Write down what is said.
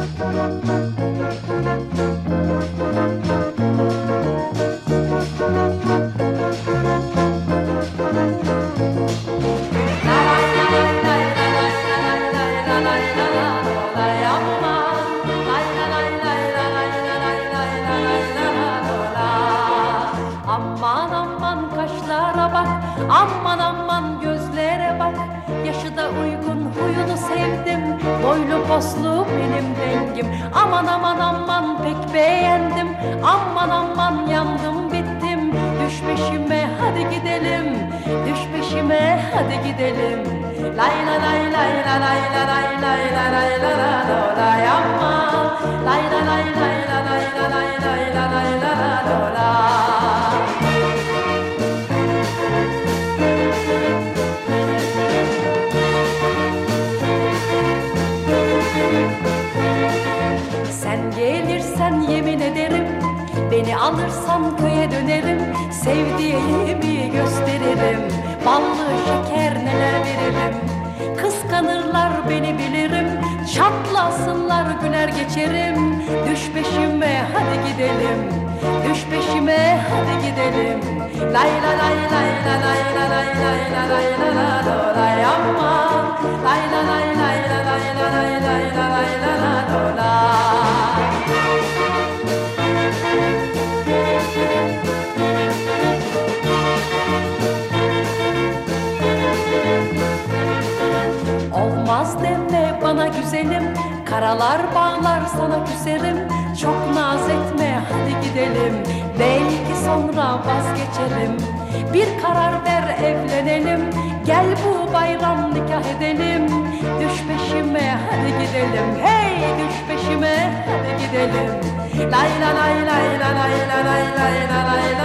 Aman aman kaşlara bak Aman aman gözlere bak. Yaşı da uygun Boylu poslu benim dengim Aman aman aman pek beğendim Aman aman yandım bittim Düş peşime hadi gidelim Düş peşime hadi gidelim Lay la lay lay la lay la lay lay la lay la la la lay aman Lay la lay lay la lay Beni alırsan köye dönerim Sevdiğimi gösteririm. Ballı şeker neler veririm? Kıskanırlar beni bilirim Çatlasınlar güler geçerim. Düş peşime hadi gidelim. Düş peşime hadi gidelim. Lay la lay lay la lay la lay lay la lay la Deme bana güzelim. Karalar bağlar sana küserim. Çok naz etme hadi gidelim. Belki sonra vazgeçerim Bir karar ver evlenelim. Gel bu bayram nikah edelim. Düş peşime hadi gidelim. Hey düş peşime hadi gidelim. Lay la lay lay la lay la lay lay la